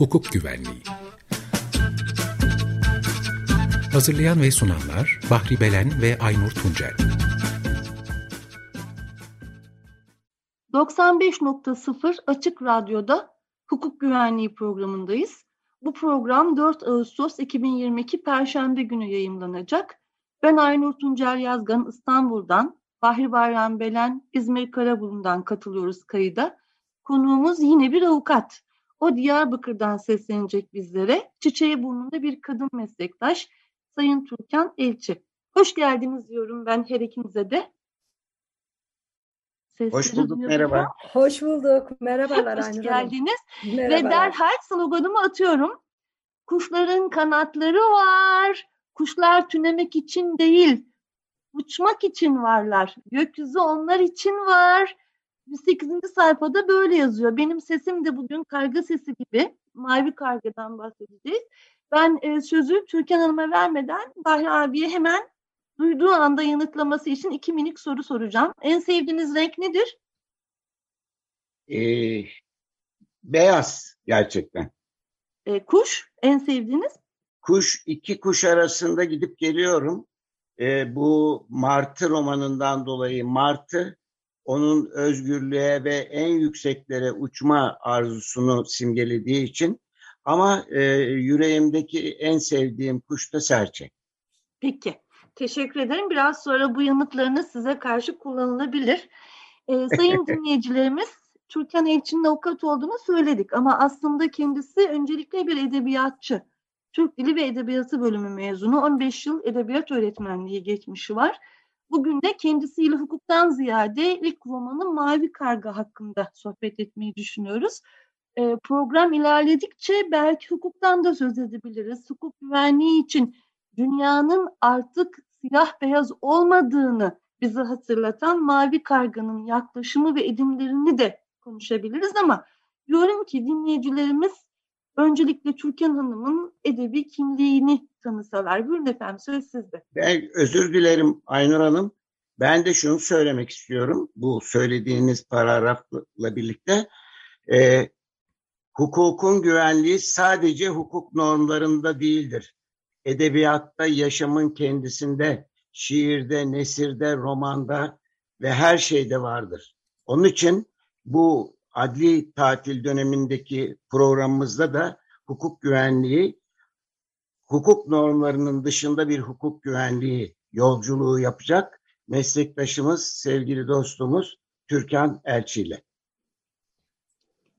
Hukuk Güvenliği Hazırlayan ve sunanlar Bahri Belen ve Aynur Tuncel 95.0 Açık Radyo'da Hukuk Güvenliği programındayız. Bu program 4 Ağustos 2022 Perşembe günü yayımlanacak. Ben Aynur Tuncel Yazgan İstanbul'dan, Bahri Bayram Belen İzmir Karaburun'dan katılıyoruz kayıda. Konuğumuz yine bir avukat. O Diyarbakır'dan seslenecek bizlere. Çiçeği burnunda bir kadın meslektaş Sayın Türkan Elçi. Hoş geldiniz diyorum ben her ikinize de. Sesleri Hoş bulduk, merhaba. Hoş bulduk, merhabalar Hoş Aynur geldiniz. Merhabalar. Ve derhal sloganımı atıyorum. Kuşların kanatları var. Kuşlar tünemek için değil, uçmak için varlar. Gökyüzü onlar için var. 8. sayfada böyle yazıyor. Benim sesim de bugün karga sesi gibi. Mavi kargadan bahsedeceğiz. Ben e, sözü Türkan Hanım'a vermeden Bahri abiye hemen duyduğu anda yanıtlaması için iki minik soru soracağım. En sevdiğiniz renk nedir? Ee, beyaz gerçekten. E, kuş en sevdiğiniz? Kuş, iki kuş arasında gidip geliyorum. Ee, bu Martı romanından dolayı Martı onun özgürlüğe ve en yükseklere uçma arzusunu simgelediği için ama e, yüreğimdeki en sevdiğim kuş da serçe. Peki. Teşekkür ederim. Biraz sonra bu yanıtlarınız size karşı kullanılabilir. Ee, sayın dinleyicilerimiz, Türkan Elçin'in avukat olduğunu söyledik ama aslında kendisi öncelikle bir edebiyatçı. Türk Dili ve Edebiyatı bölümü mezunu, 15 yıl edebiyat öğretmenliği geçmişi var. Bugün de kendisiyle hukuktan ziyade ilk romanı Mavi Karga hakkında sohbet etmeyi düşünüyoruz. E, program ilerledikçe belki hukuktan da söz edebiliriz. Hukuk güvenliği için dünyanın artık siyah beyaz olmadığını bize hatırlatan Mavi Karga'nın yaklaşımı ve edimlerini de konuşabiliriz ama diyorum ki dinleyicilerimiz öncelikle Türkan Hanım'ın edebi kimliğini tanısalar. Buyurun efendim söz sizde. Ben özür dilerim Aynur Hanım. Ben de şunu söylemek istiyorum. Bu söylediğiniz paragrafla birlikte. E, hukukun güvenliği sadece hukuk normlarında değildir. Edebiyatta, yaşamın kendisinde, şiirde, nesirde, romanda ve her şeyde vardır. Onun için bu adli tatil dönemindeki programımızda da hukuk güvenliği, hukuk normlarının dışında bir hukuk güvenliği yolculuğu yapacak meslektaşımız, sevgili dostumuz Türkan Elçi ile.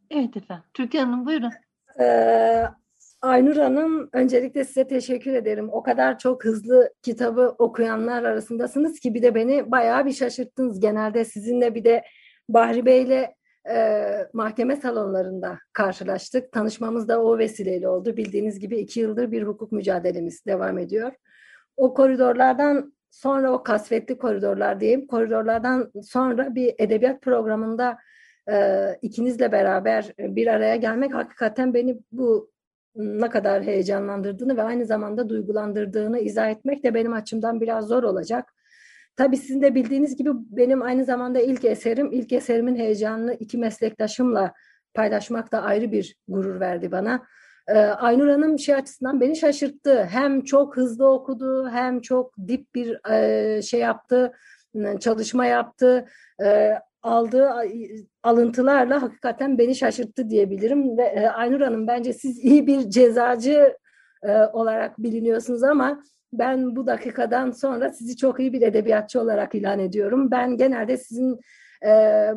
Evet efendim. Türkan Hanım buyurun. Ee, Aynur Hanım öncelikle size teşekkür ederim. O kadar çok hızlı kitabı okuyanlar arasındasınız ki bir de beni bayağı bir şaşırttınız. Genelde sizinle bir de Bahri Bey'le e, mahkeme salonlarında karşılaştık. Tanışmamız da o vesileyle oldu. Bildiğiniz gibi iki yıldır bir hukuk mücadelemiz devam ediyor. O koridorlardan sonra o kasvetli koridorlar diyeyim, koridorlardan sonra bir edebiyat programında e, ikinizle beraber bir araya gelmek hakikaten beni bu ne kadar heyecanlandırdığını ve aynı zamanda duygulandırdığını izah etmek de benim açımdan biraz zor olacak. Tabii sizin de bildiğiniz gibi benim aynı zamanda ilk eserim, ilk eserimin heyecanını iki meslektaşımla paylaşmak da ayrı bir gurur verdi bana. Ee, Aynur Hanım şey açısından beni şaşırttı. Hem çok hızlı okudu, hem çok dip bir e, şey yaptı, çalışma yaptı. E, aldığı alıntılarla hakikaten beni şaşırttı diyebilirim. Ve e, Aynur Hanım bence siz iyi bir cezacı e, olarak biliniyorsunuz ama ben bu dakikadan sonra sizi çok iyi bir edebiyatçı olarak ilan ediyorum. Ben genelde sizin e,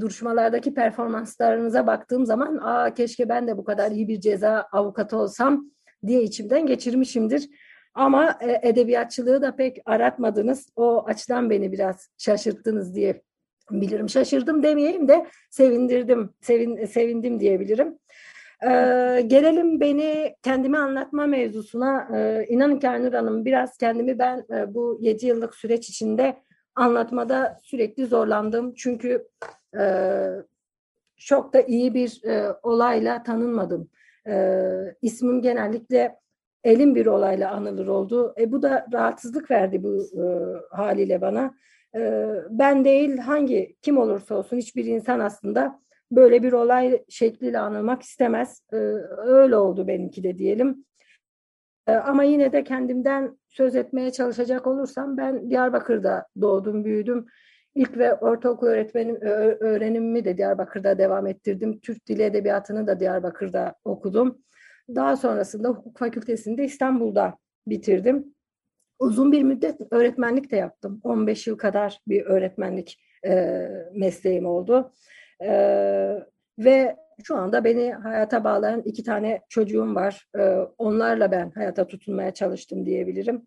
duruşmalardaki performanslarınıza baktığım zaman Aa, keşke ben de bu kadar iyi bir ceza avukatı olsam diye içimden geçirmişimdir. Ama e, edebiyatçılığı da pek aratmadınız. O açıdan beni biraz şaşırttınız diye bilirim. Şaşırdım demeyeyim de sevindirdim, sevin, sevindim diyebilirim. Ee, gelelim beni kendimi anlatma mevzusuna. Ee, inanın ki Aynur Hanım biraz kendimi ben e, bu 7 yıllık süreç içinde anlatmada sürekli zorlandım. Çünkü e, çok da iyi bir e, olayla tanınmadım. E, ismim genellikle elim bir olayla anılır oldu. E, bu da rahatsızlık verdi bu e, haliyle bana. E, ben değil hangi kim olursa olsun hiçbir insan aslında böyle bir olay şekliyle anılmak istemez. E, öyle oldu benimki de diyelim. E, ama yine de kendimden söz etmeye çalışacak olursam ben Diyarbakır'da doğdum, büyüdüm. İlk ve ortaokul öğretmenim öğrenimimi de Diyarbakır'da devam ettirdim. Türk Dili Edebiyatı'nı da Diyarbakır'da okudum. Daha sonrasında hukuk fakültesini de İstanbul'da bitirdim. Uzun bir müddet öğretmenlik de yaptım. 15 yıl kadar bir öğretmenlik e, mesleğim oldu. E, ve şu anda beni hayata bağlayan iki tane çocuğum var. E, onlarla ben hayata tutunmaya çalıştım diyebilirim.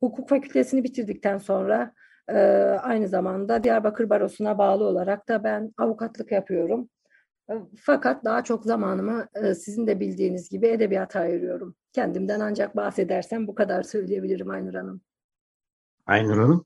Hukuk fakültesini bitirdikten sonra e, aynı zamanda Diyarbakır Barosu'na bağlı olarak da ben avukatlık yapıyorum. Fakat daha çok zamanımı sizin de bildiğiniz gibi edebiyata ayırıyorum. Kendimden ancak bahsedersem bu kadar söyleyebilirim Aynur Hanım. Aynur Hanım?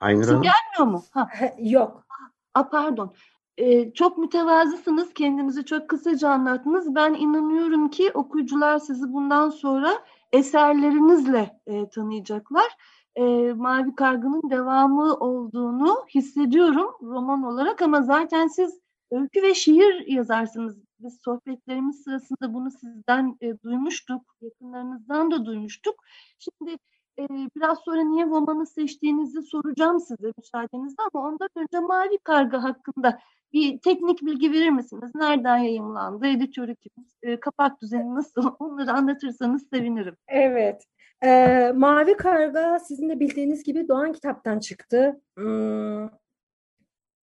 Aynur Hanım? gelmiyor mu? Ha. Yok. A, pardon. Ee, çok mütevazısınız. Kendinizi çok kısaca anlattınız. Ben inanıyorum ki okuyucular sizi bundan sonra eserlerinizle e, tanıyacaklar. E, Mavi Kargı'nın devamı olduğunu hissediyorum roman olarak ama zaten siz öykü ve şiir yazarsınız. Biz sohbetlerimiz sırasında bunu sizden e, duymuştuk, yakınlarınızdan da duymuştuk. Şimdi e, biraz sonra niye romanı seçtiğinizi soracağım size müsaadenizle ama ondan önce Mavi Karga hakkında bir teknik bilgi verir misiniz? Nereden yayımlandı? Editörü kim? E, kapak düzeni nasıl? Onları anlatırsanız sevinirim. Evet. E, Mavi Karga sizin de bildiğiniz gibi Doğan Kitap'tan çıktı. Hmm,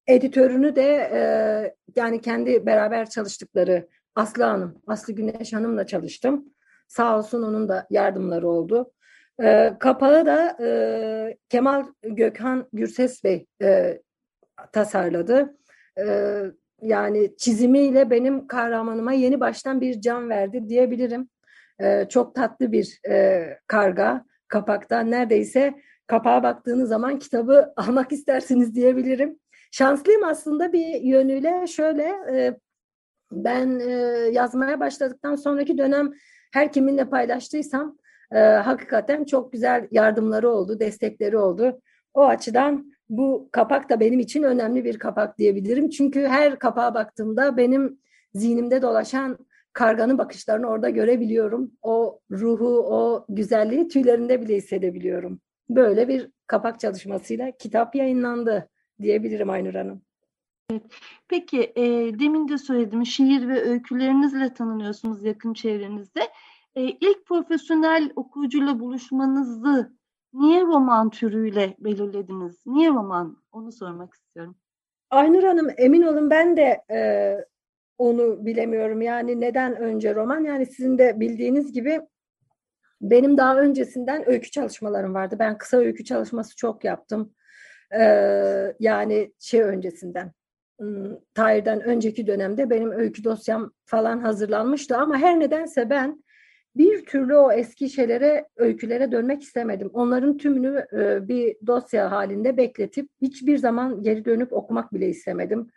editörünü de e, yani kendi beraber çalıştıkları Aslı Hanım, Aslı Güneş Hanım'la çalıştım. Sağ olsun onun da yardımları oldu. E, kapağı da e, Kemal Gökhan Gürses Bey e, tasarladı. Yani çizimiyle benim kahramanıma yeni baştan bir can verdi diyebilirim. E, çok tatlı bir e, karga kapakta. Neredeyse kapağa baktığınız zaman kitabı almak istersiniz diyebilirim. Şanslıyım aslında bir yönüyle şöyle e, ben e, yazmaya başladıktan sonraki dönem her kiminle paylaştıysam e, hakikaten çok güzel yardımları oldu, destekleri oldu. O açıdan bu kapak da benim için önemli bir kapak diyebilirim. Çünkü her kapağa baktığımda benim zihnimde dolaşan karganın bakışlarını orada görebiliyorum. O ruhu, o güzelliği tüylerinde bile hissedebiliyorum. Böyle bir kapak çalışmasıyla kitap yayınlandı diyebilirim Aynur Hanım. Peki e, demin de söyledim şiir ve öykülerinizle tanınıyorsunuz yakın çevrenizde. E, ilk profesyonel okuyucuyla buluşmanızı niye roman türüyle belirlediniz? Niye roman? Onu sormak istiyorum. Aynur Hanım emin olun ben de e, onu bilemiyorum. Yani neden önce roman? Yani sizin de bildiğiniz gibi benim daha öncesinden öykü çalışmalarım vardı. Ben kısa öykü çalışması çok yaptım. Ee, yani şey öncesinden Tahir'den önceki dönemde benim öykü dosyam falan hazırlanmıştı ama her nedense ben bir türlü o eski şeylere, öykülere dönmek istemedim. Onların tümünü e, bir dosya halinde bekletip hiçbir zaman geri dönüp okumak bile istemedim.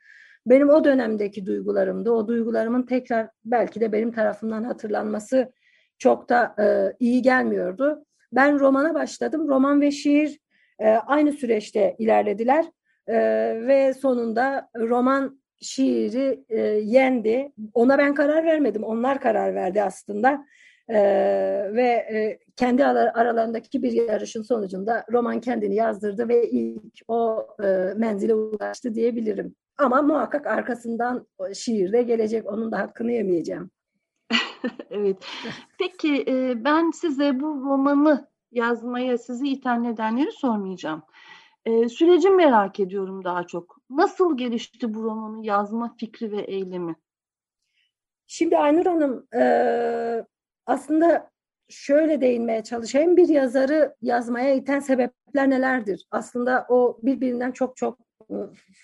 Benim o dönemdeki duygularımdı. O duygularımın tekrar belki de benim tarafımdan hatırlanması çok da e, iyi gelmiyordu. Ben romana başladım. Roman ve şiir e, aynı süreçte ilerlediler ve sonunda roman şiiri yendi. Ona ben karar vermedim. Onlar karar verdi aslında. E, ve e, kendi aralarındaki bir yarışın sonucunda roman kendini yazdırdı ve ilk o e, menzile ulaştı diyebilirim. Ama muhakkak arkasından şiir de gelecek. Onun da hakkını yemeyeceğim. evet. Peki e, ben size bu romanı yazmaya sizi itham edenleri sormayacağım. E, süreci merak ediyorum daha çok. Nasıl gelişti bu romanı yazma fikri ve eylemi? Şimdi Aynur Hanım e, aslında şöyle değinmeye çalışayım. Bir yazarı yazmaya iten sebepler nelerdir? Aslında o birbirinden çok çok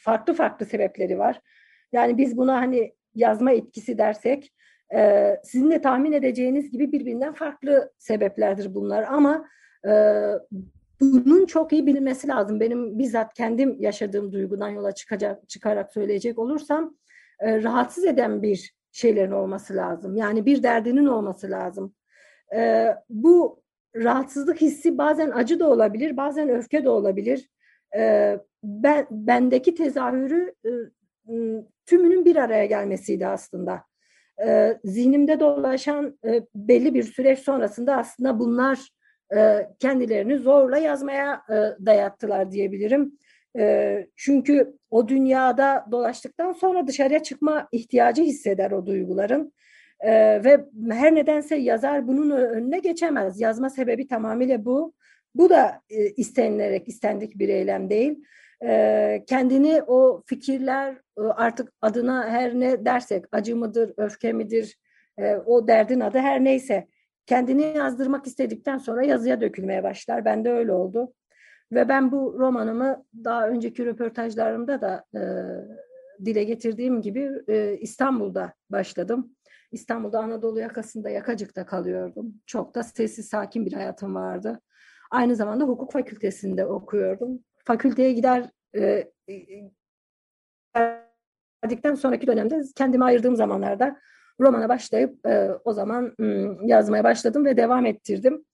farklı farklı sebepleri var. Yani biz buna hani yazma etkisi dersek sizin de tahmin edeceğiniz gibi birbirinden farklı sebeplerdir bunlar ama bunun çok iyi bilinmesi lazım. Benim bizzat kendim yaşadığım duygudan yola çıkacak çıkarak söyleyecek olursam rahatsız eden bir şeylerin olması lazım. Yani bir derdinin olması lazım. E, bu rahatsızlık hissi bazen acı da olabilir, bazen öfke de olabilir. E, ben bendeki tezahürü e, tümünün bir araya gelmesiydi aslında. E, zihnimde dolaşan e, belli bir süreç sonrasında aslında bunlar e, kendilerini zorla yazmaya e, dayattılar diyebilirim. E, çünkü o dünyada dolaştıktan sonra dışarıya çıkma ihtiyacı hisseder o duyguların. E, ve her nedense yazar bunun önüne geçemez. Yazma sebebi tamamıyla bu. Bu da e, istenilerek istendik bir eylem değil. E, kendini o fikirler e, artık adına her ne dersek acı mıdır, öfke midir, e, o derdin adı her neyse kendini yazdırmak istedikten sonra yazıya dökülmeye başlar. Ben de öyle oldu. Ve ben bu romanımı daha önceki röportajlarımda da e, dile getirdiğim gibi e, İstanbul'da başladım. İstanbul'da Anadolu yakasında Yakacık'ta kalıyordum. Çok da sessiz, sakin bir hayatım vardı. Aynı zamanda hukuk fakültesinde okuyordum. Fakülteye gider e, e, sonraki dönemde kendime ayırdığım zamanlarda romana başlayıp e, o zaman m, yazmaya başladım ve devam ettirdim.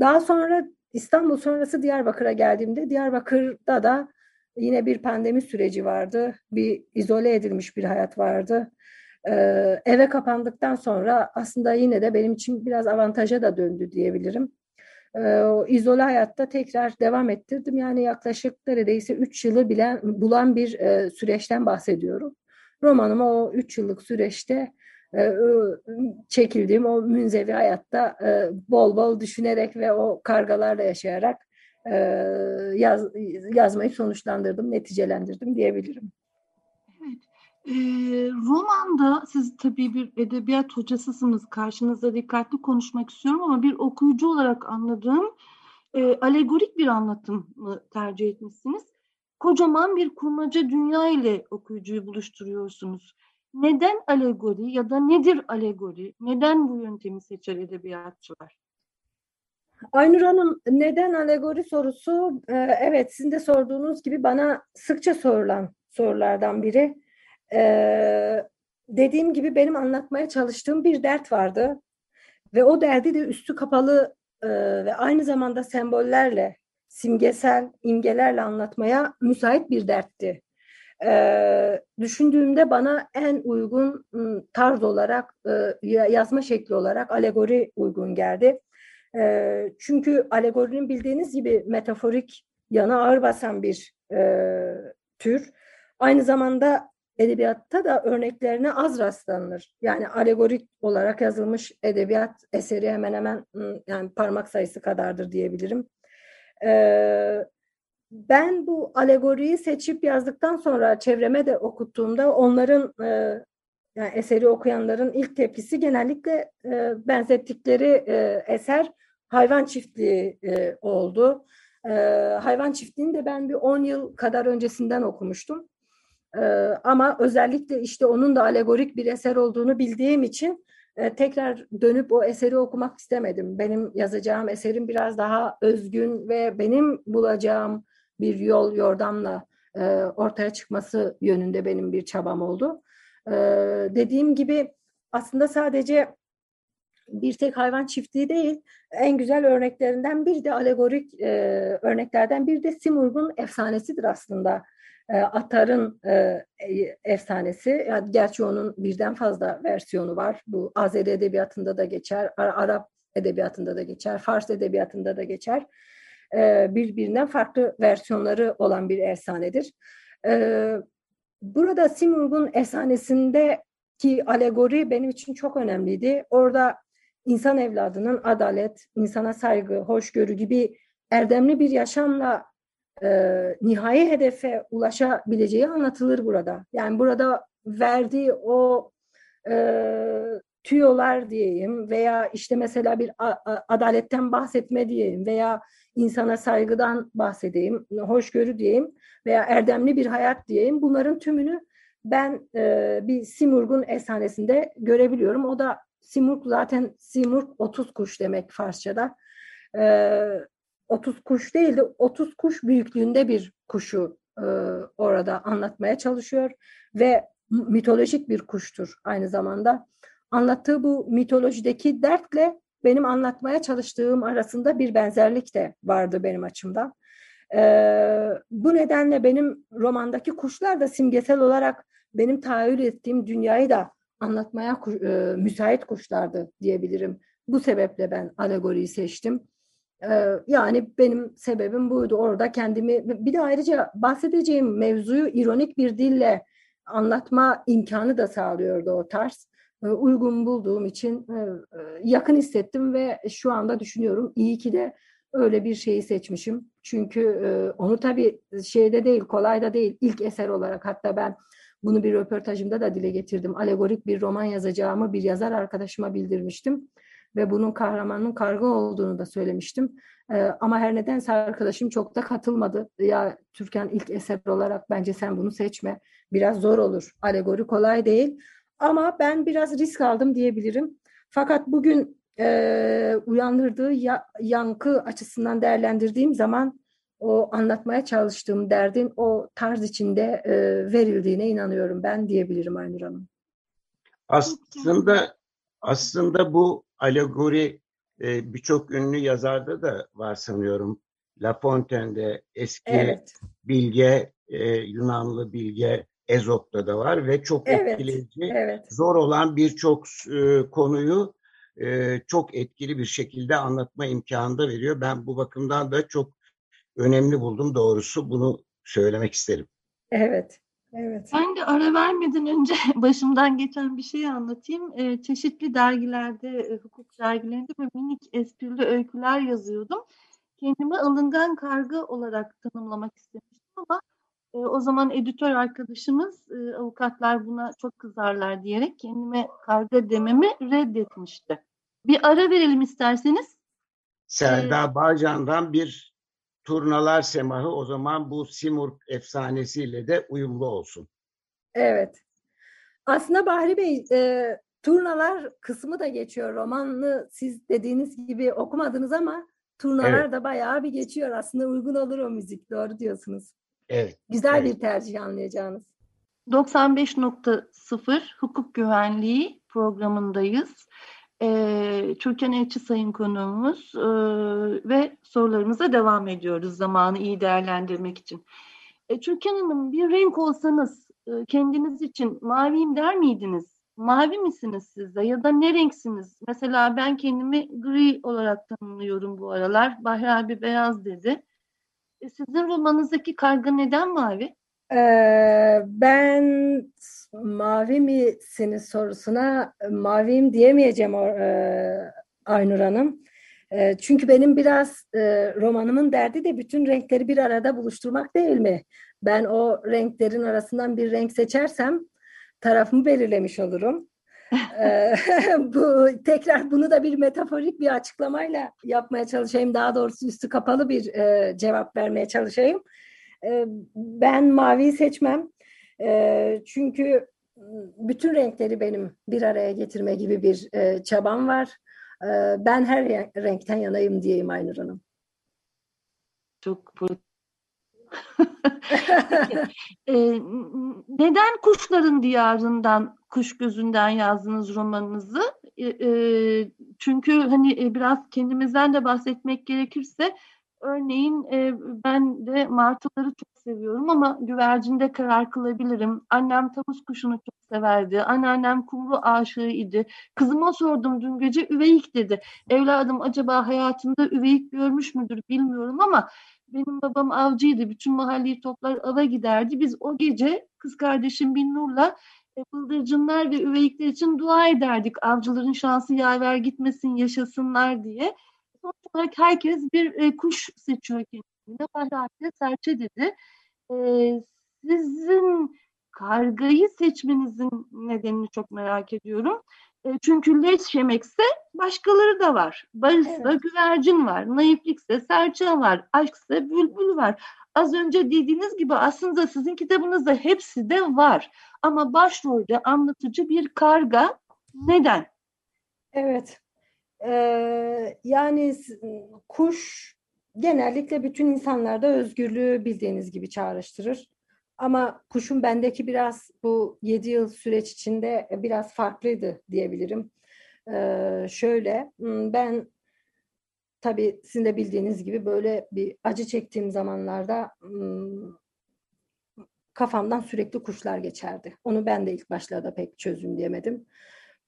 Daha sonra İstanbul sonrası Diyarbakır'a geldiğimde Diyarbakır'da da yine bir pandemi süreci vardı. Bir izole edilmiş bir hayat vardı. Ee, eve kapandıktan sonra aslında yine de benim için biraz avantaja da döndü diyebilirim. Ee, o izole hayatta tekrar devam ettirdim. Yani yaklaşık neredeyse 3 yılı bilen, bulan bir e, süreçten bahsediyorum. Romanımı o 3 yıllık süreçte çekildiğim o münzevi hayatta e, bol bol düşünerek ve o kargalarla yaşayarak e, yaz, yazmayı sonuçlandırdım, neticelendirdim diyebilirim. Evet. E, romanda siz tabii bir edebiyat hocasısınız. Karşınızda dikkatli konuşmak istiyorum ama bir okuyucu olarak anladığım e, alegorik bir anlatım tercih etmişsiniz. Kocaman bir kurmaca dünya ile okuyucuyu buluşturuyorsunuz. Neden alegori ya da nedir alegori? Neden bu yöntemi seçer edebiyatçılar? Aynur Hanım neden alegori sorusu e, evet sizin de sorduğunuz gibi bana sıkça sorulan sorulardan biri. E, dediğim gibi benim anlatmaya çalıştığım bir dert vardı ve o derdi de üstü kapalı e, ve aynı zamanda sembollerle, simgesel imgelerle anlatmaya müsait bir dertti e, düşündüğümde bana en uygun tarz olarak e, yazma şekli olarak alegori uygun geldi. E, çünkü alegorinin bildiğiniz gibi metaforik yana ağır basan bir e, tür. Aynı zamanda edebiyatta da örneklerine az rastlanır. Yani alegorik olarak yazılmış edebiyat eseri hemen hemen yani parmak sayısı kadardır diyebilirim. Ee, ben bu alegoriyi seçip yazdıktan sonra çevreme de okuttuğumda onların e, yani eseri okuyanların ilk tepkisi genellikle e, benzettikleri e, eser hayvan çiftliği e, oldu. E, hayvan çiftliğini de ben bir 10 yıl kadar öncesinden okumuştum. E, ama özellikle işte onun da alegorik bir eser olduğunu bildiğim için e, tekrar dönüp o eseri okumak istemedim. Benim yazacağım eserin biraz daha özgün ve benim bulacağım bir yol yordamla e, ortaya çıkması yönünde benim bir çabam oldu. E, dediğim gibi aslında sadece bir tek hayvan çiftliği değil, en güzel örneklerinden bir de alegorik e, örneklerden bir de Simurg'un efsanesidir aslında. E, Atar'ın e, efsanesi, yani gerçi onun birden fazla versiyonu var. Bu Azeri edebiyatında da geçer, Arap edebiyatında da geçer, Fars edebiyatında da geçer. E, birbirinden farklı versiyonları olan bir efsanedir. E, burada Simurg'un efsanesindeki alegori benim için çok önemliydi. Orada insan evladının adalet, insana saygı, hoşgörü gibi erdemli bir yaşamla e, nihai hedefe ulaşabileceği anlatılır burada. Yani burada verdiği o e, tüyolar diyeyim veya işte mesela bir adaletten bahsetme diyeyim veya insana saygıdan bahsedeyim, hoşgörü diyeyim veya erdemli bir hayat diyeyim. Bunların tümünü ben e, bir Simurg'un efsanesinde görebiliyorum. O da Simurg zaten Simurg 30 kuş demek Farsçada. E, 30 kuş değil de 30 kuş büyüklüğünde bir kuşu e, orada anlatmaya çalışıyor ve mitolojik bir kuştur aynı zamanda. Anlattığı bu mitolojideki dertle benim anlatmaya çalıştığım arasında bir benzerlik de vardı benim açımdan. Ee, bu nedenle benim romandaki kuşlar da simgesel olarak benim tahayyül ettiğim dünyayı da anlatmaya e, müsait kuşlardı diyebilirim. Bu sebeple ben alegoriyi seçtim. Ee, yani benim sebebim buydu. Orada kendimi bir de ayrıca bahsedeceğim mevzuyu ironik bir dille anlatma imkanı da sağlıyordu o tarz. Ee, uygun bulduğum için e, e, yakın hissettim ve şu anda düşünüyorum iyi ki de öyle bir şeyi seçmişim. Çünkü e, onu tabii şeyde değil, kolay da değil. ilk eser olarak hatta ben bunu bir röportajımda da dile getirdim. Alegorik bir roman yazacağımı bir yazar arkadaşıma bildirmiştim ve bunun kahramanının karga olduğunu da söylemiştim. Ama her nedense arkadaşım çok da katılmadı. Ya Türkan ilk eser olarak bence sen bunu seçme. Biraz zor olur. Alegori kolay değil. Ama ben biraz risk aldım diyebilirim. Fakat bugün e, uyandırdığı ya, yankı açısından değerlendirdiğim zaman o anlatmaya çalıştığım derdin o tarz içinde e, verildiğine inanıyorum ben diyebilirim Aynur Hanım. Aslında aslında bu alegori e, birçok ünlü yazarda da var sanıyorum. La Fontaine'de eski evet. bilge e, Yunanlı bilge Ezop'ta da var ve çok evet. etkileyici, evet. zor olan birçok e, konuyu e, çok etkili bir şekilde anlatma imkanı da veriyor. Ben bu bakımdan da çok önemli buldum doğrusu bunu söylemek isterim. Evet. Evet. Ben de ara vermeden önce başımdan geçen bir şey anlatayım. Ee, çeşitli dergilerde, e, hukuk dergilerinde ve minik esprili öyküler yazıyordum. Kendimi alıngan karga olarak tanımlamak istemiştim ama e, o zaman editör arkadaşımız e, avukatlar buna çok kızarlar diyerek kendime karga dememi reddetmişti. Bir ara verelim isterseniz. Selda ee, Bağcan'dan bir turnalar semahı o zaman bu Simurg efsanesiyle de uyumlu olsun. Evet. Aslında Bahri Bey e, turnalar kısmı da geçiyor. Romanını siz dediğiniz gibi okumadınız ama turnalar evet. da bayağı bir geçiyor. Aslında uygun olur o müzik. Doğru diyorsunuz. Evet. Güzel evet. bir tercih anlayacağınız. 95.0 Hukuk Güvenliği programındayız. E, Türkan Elçi Sayın konuğumuz e, ve sorularımıza devam ediyoruz zamanı iyi değerlendirmek için. E, Türkan Hanım bir renk olsanız e, kendiniz için maviyim der miydiniz? Mavi misiniz siz de ya da ne renksiniz? Mesela ben kendimi gri olarak tanımlıyorum bu aralar. Bahri abi beyaz dedi. E, sizin romanınızdaki karga neden mavi? Ee, ben mavi misiniz sorusuna maviyim diyemeyeceğim e, Aynur Hanım. E, çünkü benim biraz e, romanımın derdi de bütün renkleri bir arada buluşturmak değil mi? Ben o renklerin arasından bir renk seçersem tarafımı belirlemiş olurum. bu tekrar bunu da bir metaforik bir açıklamayla yapmaya çalışayım. Daha doğrusu üstü kapalı bir e, cevap vermeye çalışayım. E, ben maviyi seçmem. E, çünkü bütün renkleri benim bir araya getirme gibi bir e, çabam var. E, ben her renkten yanayım diyeyim Aynur Hanım. Çok e, neden kuşların diyarından, kuş gözünden yazdınız romanınızı? E, e, çünkü hani biraz kendimizden de bahsetmek gerekirse Örneğin e, ben de martıları çok seviyorum ama güvercinde karar kılabilirim. Annem tavus kuşunu çok severdi. Anneannem kumru aşığı idi. Kızıma sordum dün gece üveyik dedi. Evladım acaba hayatında üveyik görmüş müdür bilmiyorum ama benim babam avcıydı. Bütün mahalleyi toplar ava giderdi. Biz o gece kız kardeşim Binnur'la e, bıldırcınlar ve üveyikler için dua ederdik. Avcıların şansı yaver gitmesin, yaşasınlar diye sonuç olarak herkes bir e, kuş seçiyor kendine. Bahri serçe dedi. E, sizin kargayı seçmenizin nedenini çok merak ediyorum. E, çünkü leş yemekse başkaları da var. Barışsa evet. güvercin var. Naiflikse serçe var. Aşksa bülbül var. Az önce dediğiniz gibi aslında sizin kitabınızda hepsi de var. Ama başrolde anlatıcı bir karga. Neden? Evet. Ee, yani kuş genellikle bütün insanlarda özgürlüğü bildiğiniz gibi çağrıştırır. Ama kuşun bendeki biraz bu yedi yıl süreç içinde biraz farklıydı diyebilirim. Ee, şöyle ben tabii sizin de bildiğiniz gibi böyle bir acı çektiğim zamanlarda kafamdan sürekli kuşlar geçerdi. Onu ben de ilk başlarda pek çözümleyemedim.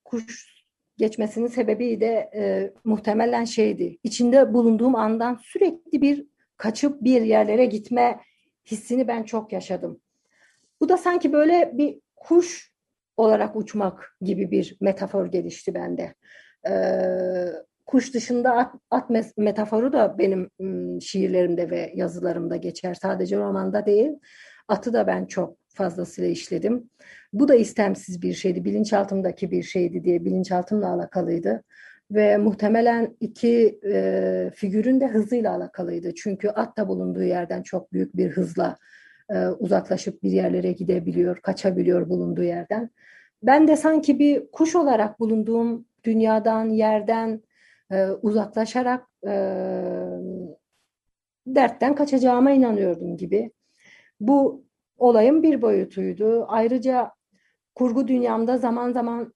Kuş geçmesinin sebebi de e, muhtemelen şeydi. İçinde bulunduğum andan sürekli bir kaçıp bir yerlere gitme hissini ben çok yaşadım. Bu da sanki böyle bir kuş olarak uçmak gibi bir metafor gelişti bende. Ee, kuş dışında at, at metaforu da benim şiirlerimde ve yazılarımda geçer. Sadece romanda değil. Atı da ben çok fazlasıyla işledim. Bu da istemsiz bir şeydi, bilinçaltımdaki bir şeydi diye bilinçaltımla alakalıydı. Ve muhtemelen iki e, figürün de hızıyla alakalıydı. Çünkü at da bulunduğu yerden çok büyük bir hızla e, uzaklaşıp bir yerlere gidebiliyor, kaçabiliyor bulunduğu yerden. Ben de sanki bir kuş olarak bulunduğum dünyadan, yerden e, uzaklaşarak e, dertten kaçacağıma inanıyordum gibi. Bu olayın bir boyutuydu. Ayrıca kurgu dünyamda zaman zaman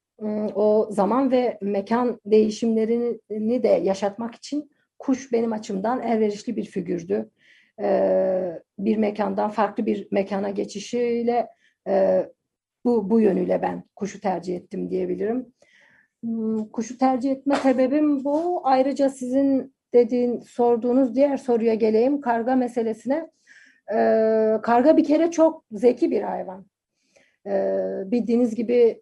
o zaman ve mekan değişimlerini de yaşatmak için kuş benim açımdan elverişli bir figürdü. Ee, bir mekandan farklı bir mekana geçişiyle e, bu, bu yönüyle ben kuşu tercih ettim diyebilirim. Hmm, kuşu tercih etme sebebim bu. Ayrıca sizin dediğin, sorduğunuz diğer soruya geleyim. Karga meselesine. Ee, karga bir kere çok zeki bir hayvan. Ee, bildiğiniz gibi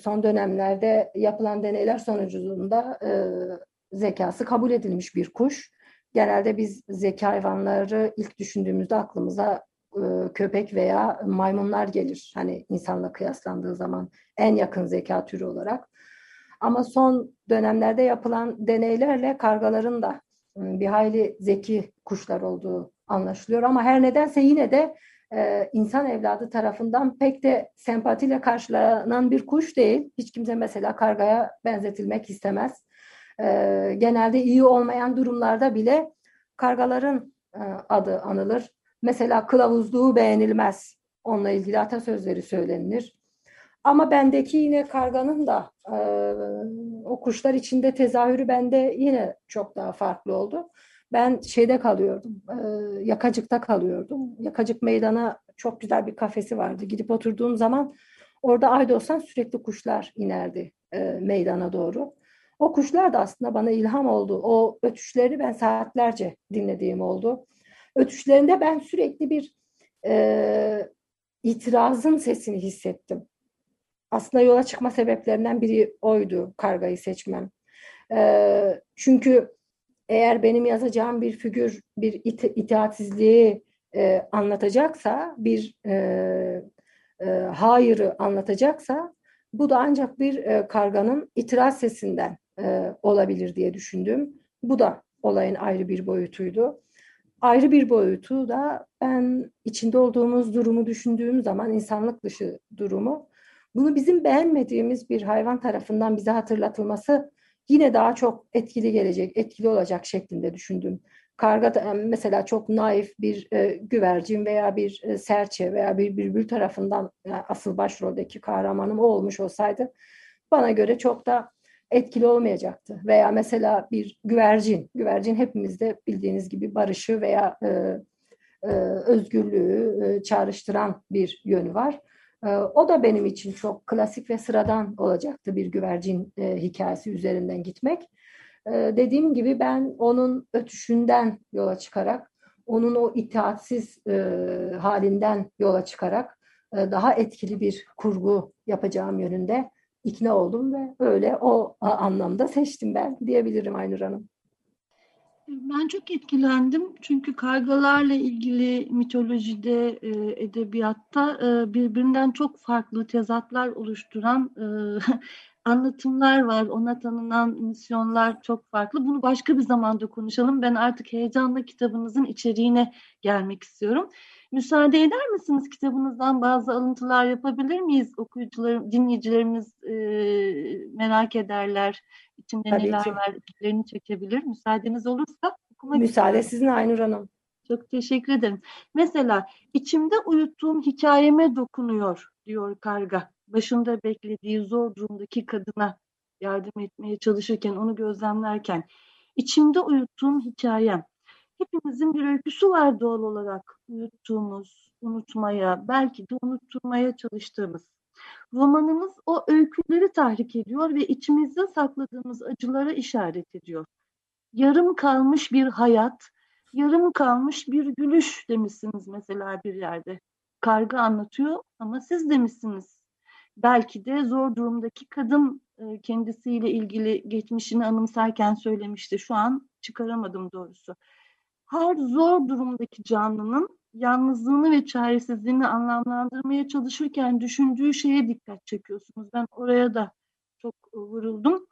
son dönemlerde yapılan deneyler sonucunda zekası kabul edilmiş bir kuş. Genelde biz zeki hayvanları ilk düşündüğümüzde aklımıza köpek veya maymunlar gelir. Hani insanla kıyaslandığı zaman en yakın zeka türü olarak. Ama son dönemlerde yapılan deneylerle kargaların da bir hayli zeki kuşlar olduğu anlaşılıyor. Ama her nedense yine de e, insan evladı tarafından pek de sempatiyle karşılanan bir kuş değil. Hiç kimse mesela kargaya benzetilmek istemez. E, genelde iyi olmayan durumlarda bile kargaların e, adı anılır. Mesela kılavuzluğu beğenilmez. Onunla ilgili atasözleri söylenir. Ama bendeki yine karganın da o kuşlar içinde tezahürü bende yine çok daha farklı oldu. Ben şeyde kalıyordum, Yakacık'ta kalıyordum. Yakacık meydana çok güzel bir kafesi vardı. Gidip oturduğum zaman orada Aydos'tan sürekli kuşlar inerdi meydana doğru. O kuşlar da aslında bana ilham oldu. O ötüşleri ben saatlerce dinlediğim oldu. Ötüşlerinde ben sürekli bir e, itirazın sesini hissettim. Aslında yola çıkma sebeplerinden biri oydu kargayı seçmem. E, çünkü eğer benim yazacağım bir figür bir ita itaatsizliği e, anlatacaksa, bir e, e, hayırı anlatacaksa bu da ancak bir e, karganın itiraz sesinden e, olabilir diye düşündüm. Bu da olayın ayrı bir boyutuydu. Ayrı bir boyutu da ben içinde olduğumuz durumu düşündüğüm zaman insanlık dışı durumu bunu bizim beğenmediğimiz bir hayvan tarafından bize hatırlatılması yine daha çok etkili gelecek, etkili olacak şeklinde düşündüm. Karga mesela çok naif bir e, güvercin veya bir e, serçe veya bir bülbül tarafından yani e, asıl başroldeki kahramanım o olmuş olsaydı bana göre çok da etkili olmayacaktı. Veya mesela bir güvercin, güvercin hepimizde bildiğiniz gibi barışı veya e, e, özgürlüğü e, çağrıştıran bir yönü var. E, o da benim için çok klasik ve sıradan olacaktı bir güvercin e, hikayesi üzerinden gitmek. E, dediğim gibi ben onun ötüşünden yola çıkarak, onun o itaatsiz e, halinden yola çıkarak e, daha etkili bir kurgu yapacağım yönünde ikna oldum ve öyle o anlamda seçtim ben diyebilirim Aynur Hanım. Ben çok etkilendim çünkü kargalarla ilgili mitolojide, e, edebiyatta e, birbirinden çok farklı tezatlar oluşturan e, anlatımlar var. Ona tanınan misyonlar çok farklı. Bunu başka bir zamanda konuşalım. Ben artık heyecanla kitabınızın içeriğine gelmek istiyorum. Müsaade eder misiniz? Kitabınızdan bazı alıntılar yapabilir miyiz? Okuyucular, dinleyicilerimiz e, merak ederler. İçinde Tabii neler ki. var, ilgilerini çekebilir. Müsaadeniz olursa okumak Müsaade istiyorum. sizin Aynur Hanım. Çok teşekkür ederim. Mesela içimde uyuttuğum hikayeme dokunuyor diyor karga. Başında beklediği zor durumdaki kadına yardım etmeye çalışırken, onu gözlemlerken İçimde uyuttuğum hikayem. Hepimizin bir öyküsü var doğal olarak uyuttuğumuz, unutmaya, belki de unutturmaya çalıştığımız. Romanımız o öyküleri tahrik ediyor ve içimizde sakladığımız acılara işaret ediyor. Yarım kalmış bir hayat, yarım kalmış bir gülüş demişsiniz mesela bir yerde. Karga anlatıyor ama siz demişsiniz. Belki de zor durumdaki kadın e, kendisiyle ilgili geçmişini anımsarken söylemişti. Şu an çıkaramadım doğrusu. Her zor durumdaki canlının yalnızlığını ve çaresizliğini anlamlandırmaya çalışırken düşündüğü şeye dikkat çekiyorsunuz. Ben oraya da çok vuruldum.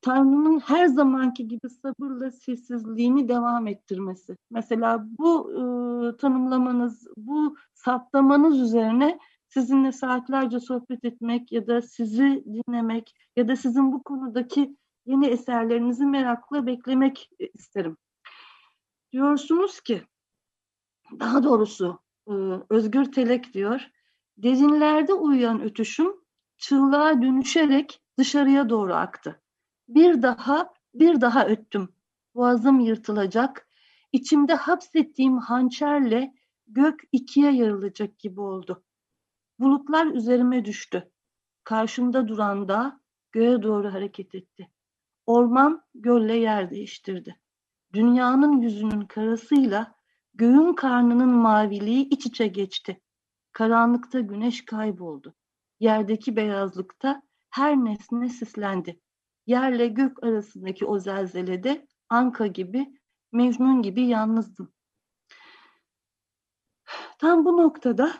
Tanrı'nın her zamanki gibi sabırla sessizliğini devam ettirmesi. Mesela bu e, tanımlamanız, bu saptamanız üzerine sizinle saatlerce sohbet etmek ya da sizi dinlemek ya da sizin bu konudaki yeni eserlerinizi merakla beklemek isterim. Diyorsunuz ki, daha doğrusu e, Özgür Telek diyor, derinlerde uyuyan ötüşüm çığlığa dönüşerek dışarıya doğru aktı. Bir daha, bir daha öttüm. Boğazım yırtılacak, içimde hapsettiğim hançerle gök ikiye yarılacak gibi oldu. Bulutlar üzerime düştü. Karşımda duran dağ göğe doğru hareket etti. Orman gölle yer değiştirdi. Dünyanın yüzünün karasıyla göğün karnının maviliği iç içe geçti. Karanlıkta güneş kayboldu. Yerdeki beyazlıkta her nesne sislendi. Yerle gök arasındaki o zelzelede Anka gibi, Mecnun gibi yalnızdım. Tam bu noktada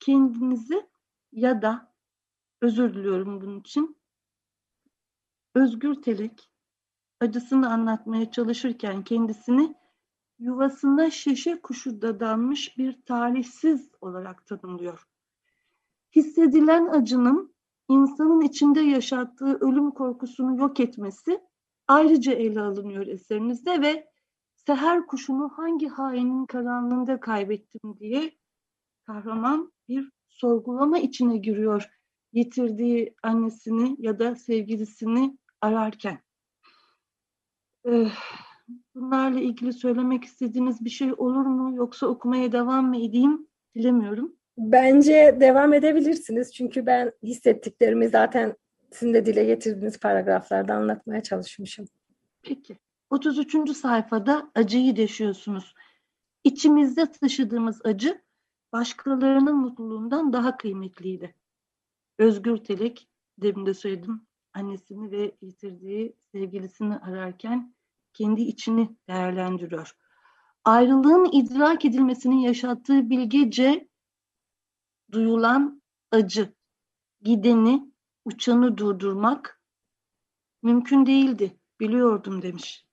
kendinizi ya da özür diliyorum bunun için Özgür Telek acısını anlatmaya çalışırken kendisini yuvasına şişe kuşu dadanmış bir talihsiz olarak tanımlıyor. Hissedilen acının insanın içinde yaşattığı ölüm korkusunu yok etmesi ayrıca ele alınıyor eserinizde ve seher kuşunu hangi hainin karanlığında kaybettim diye kahraman bir sorgulama içine giriyor yitirdiği annesini ya da sevgilisini ararken. Bunlarla ilgili söylemek istediğiniz bir şey olur mu yoksa okumaya devam mı edeyim bilemiyorum. Bence devam edebilirsiniz çünkü ben hissettiklerimi zaten sizin de dile getirdiğiniz paragraflarda anlatmaya çalışmışım. Peki. 33. sayfada acıyı deşiyorsunuz. İçimizde taşıdığımız acı başkalarının mutluluğundan daha kıymetliydi. Özgür Telek, demin de söyledim, annesini ve yitirdiği sevgilisini ararken kendi içini değerlendiriyor. Ayrılığın idrak edilmesinin yaşattığı bilgece duyulan acı, gideni, uçanı durdurmak mümkün değildi, biliyordum demiş.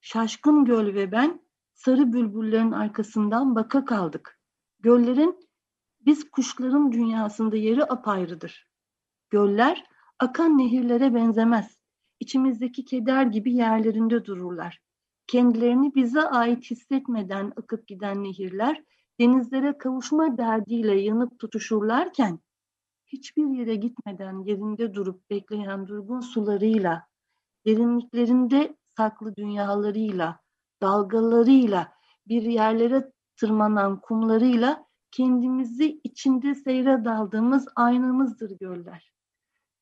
Şaşkın Göl ve ben sarı bülbüllerin arkasından baka kaldık. Göllerin biz kuşların dünyasında yeri apayrıdır. Göller akan nehirlere benzemez. İçimizdeki keder gibi yerlerinde dururlar. Kendilerini bize ait hissetmeden akıp giden nehirler denizlere kavuşma derdiyle yanıp tutuşurlarken hiçbir yere gitmeden yerinde durup bekleyen durgun sularıyla, derinliklerinde saklı dünyalarıyla, dalgalarıyla, bir yerlere tırmanan kumlarıyla kendimizi içinde seyre daldığımız aynamızdır göller.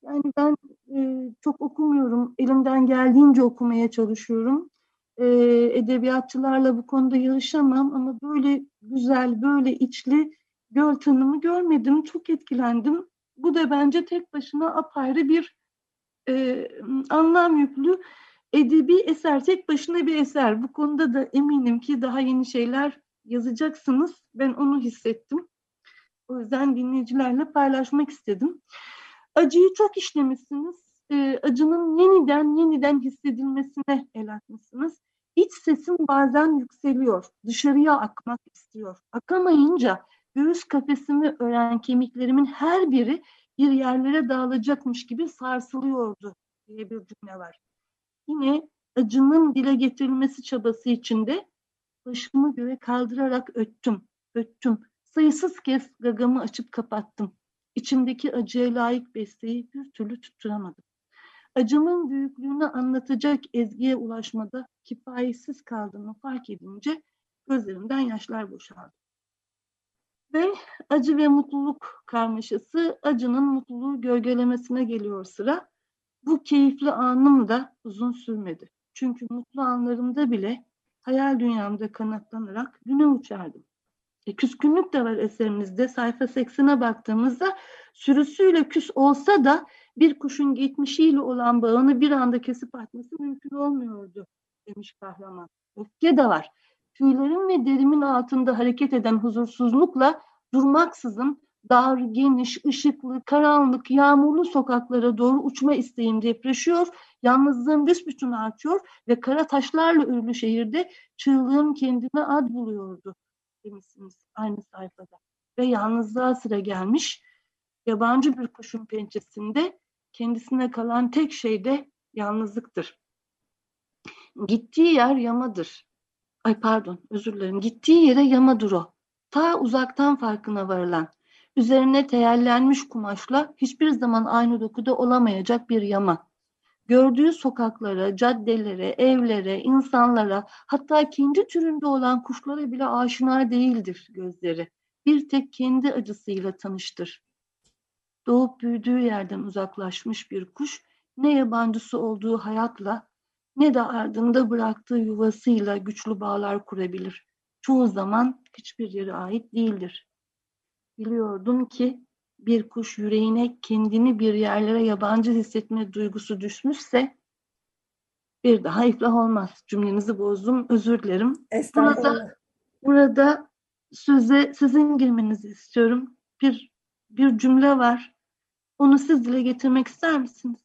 Yani ben e, çok okumuyorum, elimden geldiğince okumaya çalışıyorum. E, edebiyatçılarla bu konuda yarışamam ama böyle güzel, böyle içli göl tanımı görmedim. Çok etkilendim. Bu da bence tek başına apayrı bir e, anlam yüklü edebi eser. Tek başına bir eser. Bu konuda da eminim ki daha yeni şeyler yazacaksınız. Ben onu hissettim. O yüzden dinleyicilerle paylaşmak istedim. Acıyı çok işlemişsiniz. E, acının yeniden yeniden hissedilmesine el atmışsınız. İç sesim bazen yükseliyor. Dışarıya akmak istiyor. Akamayınca göğüs kafesimi ören kemiklerimin her biri bir yerlere dağılacakmış gibi sarsılıyordu diye bir cümle var. Yine acının dile getirilmesi çabası içinde başımı göğe kaldırarak öttüm, öttüm. Sayısız kez gagamı açıp kapattım. İçimdeki acıya layık besteyi bir türlü tutturamadım. acımın büyüklüğünü anlatacak ezgiye ulaşmada kifayetsiz kaldığımı fark edince gözlerimden yaşlar boşaldı. Ve acı ve mutluluk karmaşası acının mutluluğu gölgelemesine geliyor sıra. Bu keyifli anım da uzun sürmedi. Çünkü mutlu anlarımda bile hayal dünyamda kanatlanarak güne uçardım. E, küskünlük de var eserimizde. Sayfa 80'e baktığımızda sürüsüyle küs olsa da bir kuşun geçmişiyle olan bağını bir anda kesip atması mümkün olmuyordu demiş kahraman. Öfke de var. Tüylerim ve derimin altında hareket eden huzursuzlukla durmaksızın dar, geniş, ışıklı, karanlık, yağmurlu sokaklara doğru uçma isteğim depreşiyor, yalnızlığım büsbütün artıyor ve kara taşlarla örülü şehirde çığlığım kendine ad buluyordu demişsiniz aynı sayfada. Ve yalnızlığa sıra gelmiş, yabancı bir kuşun pençesinde kendisine kalan tek şey de yalnızlıktır. Gittiği yer yamadır. Ay pardon özür dilerim. Gittiği yere yamadır o. Ta uzaktan farkına varılan. Üzerine teyellenmiş kumaşla hiçbir zaman aynı dokuda olamayacak bir yama. Gördüğü sokaklara, caddelere, evlere, insanlara, hatta kendi türünde olan kuşlara bile aşina değildir gözleri. Bir tek kendi acısıyla tanıştır. Doğup büyüdüğü yerden uzaklaşmış bir kuş, ne yabancısı olduğu hayatla, ne de ardında bıraktığı yuvasıyla güçlü bağlar kurabilir. Çoğu zaman hiçbir yere ait değildir. Biliyordum ki bir kuş yüreğine kendini bir yerlere yabancı hissetme duygusu düşmüşse bir daha iflah olmaz. Cümlenizi bozdum. Özür dilerim. Burada, burada söze sizin girmenizi istiyorum. Bir bir cümle var. Onu siz dile getirmek ister misiniz?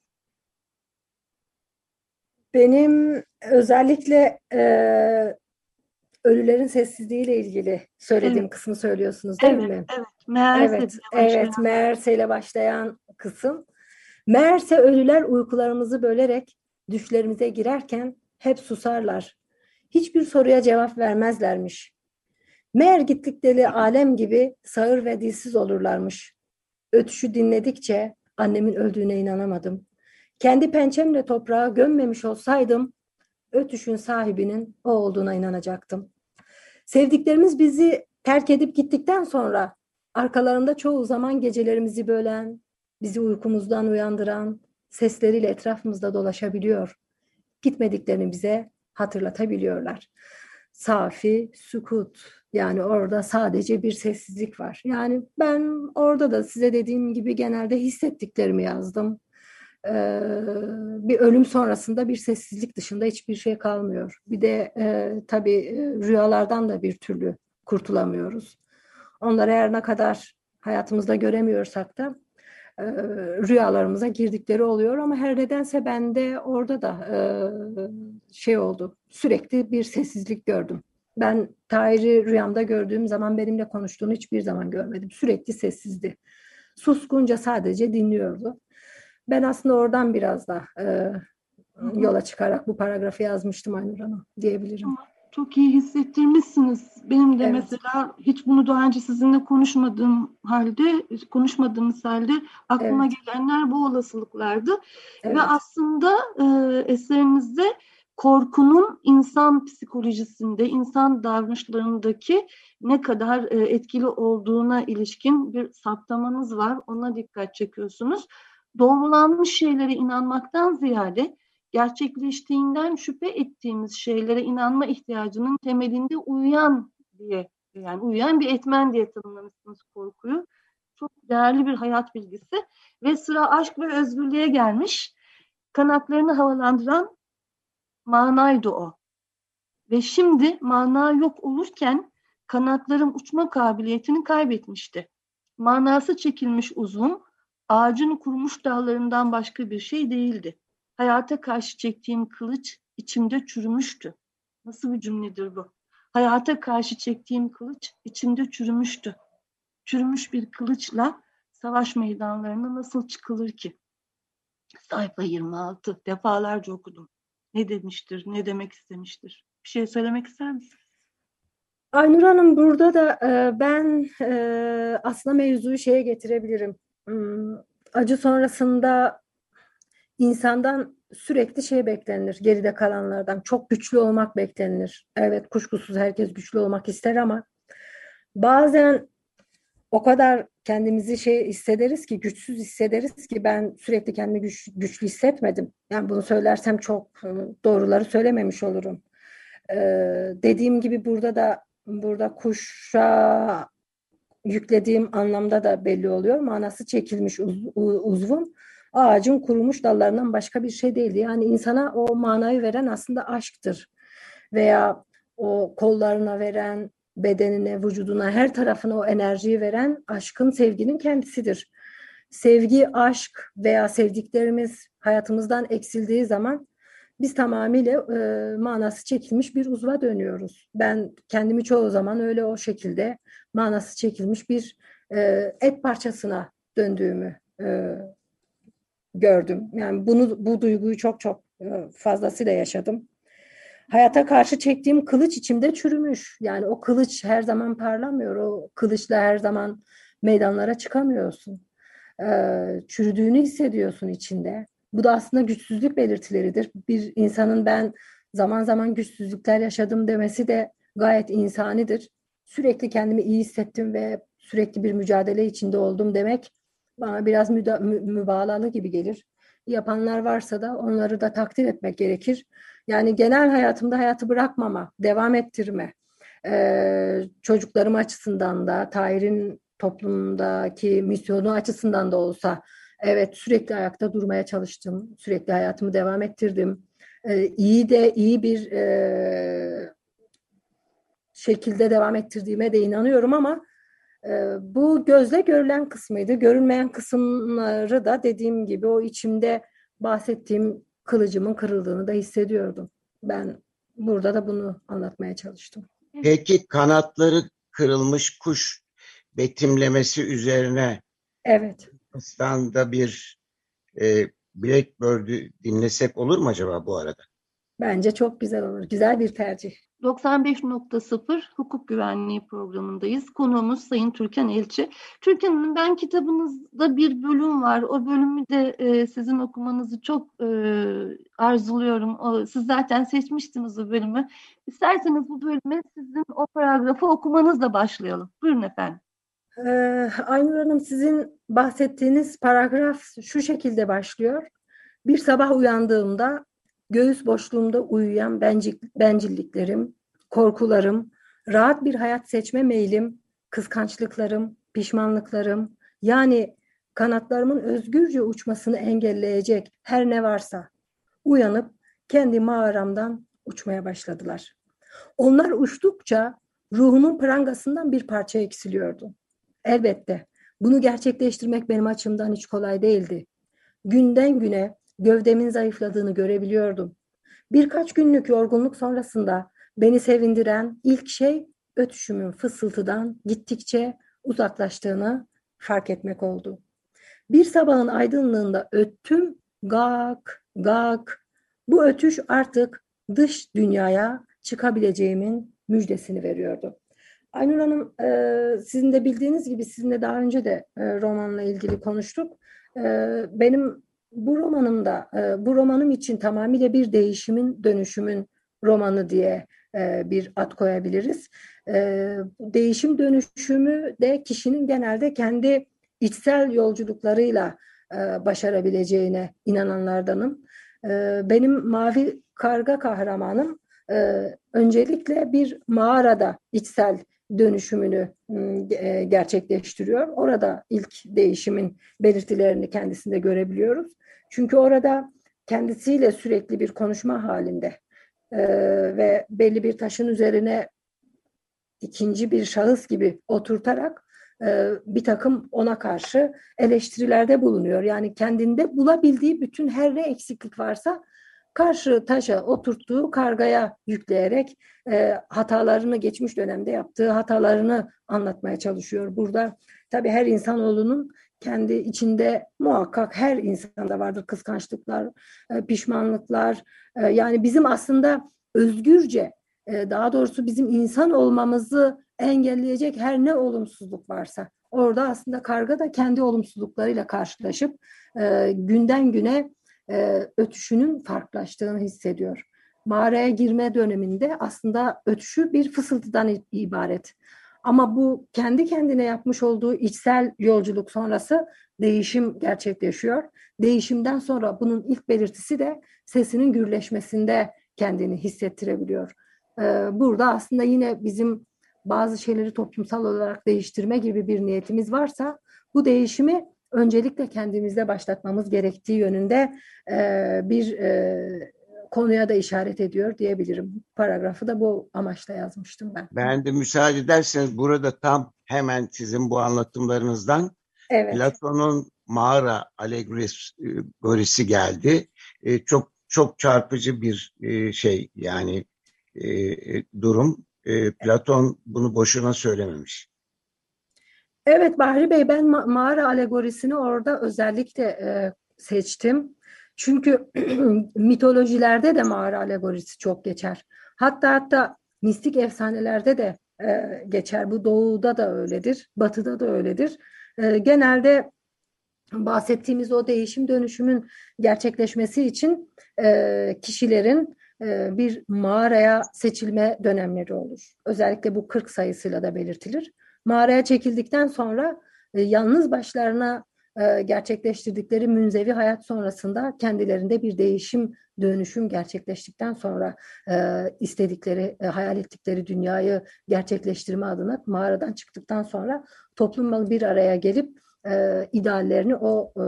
Benim özellikle e, ölülerin sessizliğiyle ilgili söylediğim evet. kısmı söylüyorsunuz değil evet, mi? Evet, meğerse evet, evet, meğerse ile başlayan kısım. Meğerse ölüler uykularımızı bölerek düşlerimize girerken hep susarlar. Hiçbir soruya cevap vermezlermiş. Meğer gittikleri alem gibi sağır ve dilsiz olurlarmış. Ötüşü dinledikçe annemin öldüğüne inanamadım. Kendi pençemle toprağa gömmemiş olsaydım ötüşün sahibinin o olduğuna inanacaktım. Sevdiklerimiz bizi terk edip gittikten sonra arkalarında çoğu zaman gecelerimizi bölen, bizi uykumuzdan uyandıran sesleriyle etrafımızda dolaşabiliyor. Gitmediklerini bize hatırlatabiliyorlar. Safi, sükut yani orada sadece bir sessizlik var. Yani ben orada da size dediğim gibi genelde hissettiklerimi yazdım bir ölüm sonrasında bir sessizlik dışında hiçbir şey kalmıyor. Bir de e, tabii rüyalardan da bir türlü kurtulamıyoruz. Onları her ne kadar hayatımızda göremiyorsak da e, rüyalarımıza girdikleri oluyor ama her nedense ben de orada da e, şey oldu. Sürekli bir sessizlik gördüm. Ben Tahir'i rüyamda gördüğüm zaman benimle konuştuğunu hiçbir zaman görmedim. Sürekli sessizdi. Suskunca sadece dinliyordu. Ben aslında oradan biraz da e, yola çıkarak bu paragrafı yazmıştım Aynur Hanım diyebilirim. Çok iyi hissettirmişsiniz. Benim de evet. mesela hiç bunu daha önce sizinle konuşmadığım halde, konuşmadığımız halde aklıma evet. gelenler bu olasılıklardı. Evet. Ve aslında e, eserinizde korkunun insan psikolojisinde, insan davranışlarındaki ne kadar e, etkili olduğuna ilişkin bir saptamanız var. Ona dikkat çekiyorsunuz doğrulanmış şeylere inanmaktan ziyade gerçekleştiğinden şüphe ettiğimiz şeylere inanma ihtiyacının temelinde uyuyan diye yani uyuyan bir etmen diye tanımlamışsınız korkuyu. Çok değerli bir hayat bilgisi ve sıra aşk ve özgürlüğe gelmiş. Kanatlarını havalandıran manaydı o. Ve şimdi mana yok olurken kanatlarım uçma kabiliyetini kaybetmişti. Manası çekilmiş uzun, ağacın kurumuş dallarından başka bir şey değildi. Hayata karşı çektiğim kılıç içimde çürümüştü. Nasıl bir cümledir bu? Hayata karşı çektiğim kılıç içimde çürümüştü. Çürümüş bir kılıçla savaş meydanlarına nasıl çıkılır ki? Sayfa 26 defalarca okudum. Ne demiştir, ne demek istemiştir? Bir şey söylemek ister misin? Aynur Hanım burada da e, ben e, aslında mevzuyu şeye getirebilirim. Acı sonrasında insandan sürekli şey beklenir geride kalanlardan. Çok güçlü olmak beklenir. Evet kuşkusuz herkes güçlü olmak ister ama bazen o kadar kendimizi şey hissederiz ki güçsüz hissederiz ki ben sürekli kendimi güç, güçlü hissetmedim. Yani bunu söylersem çok doğruları söylememiş olurum. Ee, dediğim gibi burada da burada kuşa yüklediğim anlamda da belli oluyor. Manası çekilmiş uz, uzvum ağacın kurumuş dallarından başka bir şey değildi. Yani insana o manayı veren aslında aşktır. Veya o kollarına veren, bedenine, vücuduna, her tarafına o enerjiyi veren aşkın, sevginin kendisidir. Sevgi, aşk veya sevdiklerimiz hayatımızdan eksildiği zaman biz tamamıyla e, manası çekilmiş bir uzva dönüyoruz. Ben kendimi çoğu zaman öyle o şekilde manası çekilmiş bir e, et parçasına döndüğümü e, gördüm. Yani bunu bu duyguyu çok çok e, fazlasıyla yaşadım. Hayata karşı çektiğim kılıç içimde çürümüş. Yani o kılıç her zaman parlamıyor. O kılıçla her zaman meydanlara çıkamıyorsun. Ee, çürüdüğünü hissediyorsun içinde. Bu da aslında güçsüzlük belirtileridir. Bir insanın ben zaman zaman güçsüzlükler yaşadım demesi de gayet insanidir. Sürekli kendimi iyi hissettim ve sürekli bir mücadele içinde oldum demek bana biraz müda, mü, mübalağalı gibi gelir. Yapanlar varsa da onları da takdir etmek gerekir. Yani genel hayatımda hayatı bırakmama, devam ettirme. Ee, çocuklarım açısından da, Tahir'in toplumdaki misyonu açısından da olsa evet sürekli ayakta durmaya çalıştım. Sürekli hayatımı devam ettirdim. Ee, iyi de iyi bir e, şekilde devam ettirdiğime de inanıyorum ama e, bu gözle görülen kısmıydı. Görünmeyen kısımları da dediğim gibi o içimde bahsettiğim kılıcımın kırıldığını da hissediyordum. Ben burada da bunu anlatmaya çalıştım. Peki kanatları kırılmış kuş betimlemesi üzerine Evet. Da bir e, Blackbird'ü dinlesek olur mu acaba bu arada? Bence çok güzel olur. Güzel bir tercih. 95.0 Hukuk Güvenliği programındayız. Konuğumuz Sayın Türkan Elçi. Türkan Hanım ben kitabınızda bir bölüm var. O bölümü de e, sizin okumanızı çok e, arzuluyorum. O, siz zaten seçmiştiniz o bölümü. İsterseniz bu bölümü sizin o paragrafı okumanızla başlayalım. Buyurun efendim. Ee, Aynur Hanım sizin bahsettiğiniz paragraf şu şekilde başlıyor. Bir sabah uyandığımda göğüs boşluğumda uyuyan bencil, bencilliklerim, korkularım, rahat bir hayat seçme meylim, kıskançlıklarım, pişmanlıklarım, yani kanatlarımın özgürce uçmasını engelleyecek her ne varsa uyanıp kendi mağaramdan uçmaya başladılar. Onlar uçtukça ruhumun prangasından bir parça eksiliyordu. Elbette bunu gerçekleştirmek benim açımdan hiç kolay değildi. Günden güne gövdemin zayıfladığını görebiliyordum. Birkaç günlük yorgunluk sonrasında beni sevindiren ilk şey ötüşümün fısıltıdan gittikçe uzaklaştığını fark etmek oldu. Bir sabahın aydınlığında öttüm, gak, gak. Bu ötüş artık dış dünyaya çıkabileceğimin müjdesini veriyordu. Aynur Hanım, e, sizin de bildiğiniz gibi sizinle daha önce de e, romanla ilgili konuştuk. E, benim bu romanımda, e, bu romanım için tamamıyla bir değişimin, dönüşümün romanı diye e, bir ad koyabiliriz. E, değişim dönüşümü de kişinin genelde kendi içsel yolculuklarıyla e, başarabileceğine inananlardanım. E, benim Mavi Karga kahramanım e, öncelikle bir mağarada içsel dönüşümünü e, gerçekleştiriyor. Orada ilk değişimin belirtilerini kendisinde görebiliyoruz. Çünkü orada kendisiyle sürekli bir konuşma halinde e, ve belli bir taşın üzerine ikinci bir şahıs gibi oturtarak e, bir takım ona karşı eleştirilerde bulunuyor. Yani kendinde bulabildiği bütün her ne eksiklik varsa karşı taşa oturttuğu kargaya yükleyerek e, hatalarını geçmiş dönemde yaptığı hatalarını anlatmaya çalışıyor. Burada tabii her insanoğlunun kendi içinde muhakkak her insanda vardır kıskançlıklar, e, pişmanlıklar. E, yani bizim aslında özgürce, e, daha doğrusu bizim insan olmamızı engelleyecek her ne olumsuzluk varsa orada aslında karga da kendi olumsuzluklarıyla karşılaşıp günden güne e, ötüşünün farklılaştığını hissediyor. Mağaraya girme döneminde aslında ötüşü bir fısıltıdan ibaret. Ama bu kendi kendine yapmış olduğu içsel yolculuk sonrası değişim gerçekleşiyor. Değişimden sonra bunun ilk belirtisi de sesinin gürleşmesinde kendini hissettirebiliyor. Ee, burada aslında yine bizim bazı şeyleri toplumsal olarak değiştirme gibi bir niyetimiz varsa bu değişimi öncelikle kendimizde başlatmamız gerektiği yönünde e, bir e, konuya da işaret ediyor diyebilirim. Paragrafı da bu amaçla yazmıştım ben. Ben de müsaade ederseniz burada tam hemen sizin bu anlatımlarınızdan evet. Platon'un mağara alegorisi geldi. E, çok çok çarpıcı bir e, şey yani e, durum. E, Platon bunu boşuna söylememiş. Evet Bahri Bey ben ma mağara alegorisini orada özellikle e, seçtim. Çünkü mitolojilerde de mağara alegorisi çok geçer. Hatta hatta mistik efsanelerde de e, geçer. Bu doğuda da öyledir, batıda da öyledir. E, genelde bahsettiğimiz o değişim dönüşümün gerçekleşmesi için e, kişilerin e, bir mağaraya seçilme dönemleri olur. Özellikle bu 40 sayısıyla da belirtilir. Mağaraya çekildikten sonra e, yalnız başlarına e, gerçekleştirdikleri münzevi hayat sonrasında kendilerinde bir değişim, dönüşüm gerçekleştikten sonra e, istedikleri, e, hayal ettikleri dünyayı gerçekleştirme adına mağaradan çıktıktan sonra toplumla bir araya gelip e, ideallerini o e,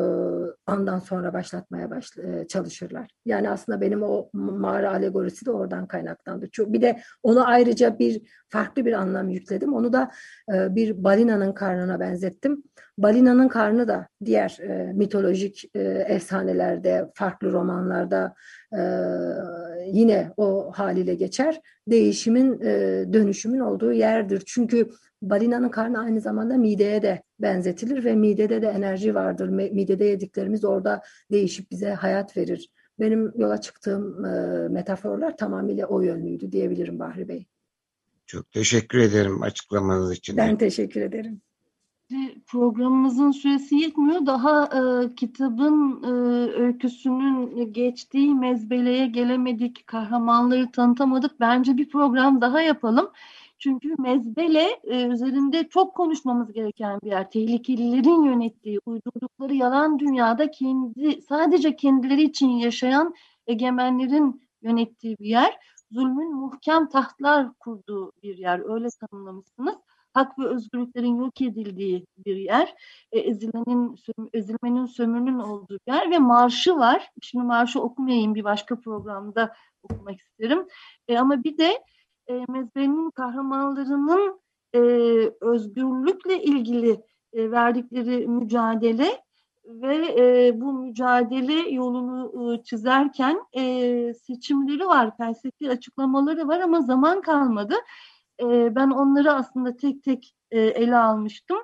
andan sonra başlatmaya başla, e, çalışırlar. Yani aslında benim o mağara alegorisi de oradan kaynaklandı. Çok, bir de onu ayrıca bir farklı bir anlam yükledim. Onu da e, bir balinanın karnına benzettim. Balinanın karnı da diğer e, mitolojik e, efsanelerde, farklı romanlarda e, yine o haliyle geçer. Değişimin, e, dönüşümün olduğu yerdir. Çünkü balinanın karnı aynı zamanda mideye de benzetilir ve midede de enerji vardır. Midede yediklerimiz orada değişip bize hayat verir. Benim yola çıktığım e, metaforlar tamamıyla o yönlüydü diyebilirim Bahri Bey. Çok teşekkür ederim açıklamanız için. Ben teşekkür ederim. Programımızın süresi yetmiyor. Daha e, kitabın e, öyküsünün geçtiği mezbeleye gelemedik, kahramanları tanıtamadık. Bence bir program daha yapalım. Çünkü mezbele e, üzerinde çok konuşmamız gereken bir yer. Tehlikelilerin yönettiği, uydurdukları yalan dünyada kendi sadece kendileri için yaşayan egemenlerin yönettiği bir yer. Zulmün muhkem tahtlar kurduğu bir yer. Öyle tanımlamışsınız hak ve özgürlüklerin yok edildiği bir yer. E, ezilenin, ezilmenin, sömürünün olduğu yer ve marşı var. Şimdi marşı okumayayım bir başka programda okumak isterim. E, ama bir de e, mezbenin kahramanlarının e, özgürlükle ilgili e, verdikleri mücadele ve e, bu mücadele yolunu e, çizerken e, seçimleri var, felsefi açıklamaları var ama zaman kalmadı. E, ben onları aslında tek tek e, ele almıştım.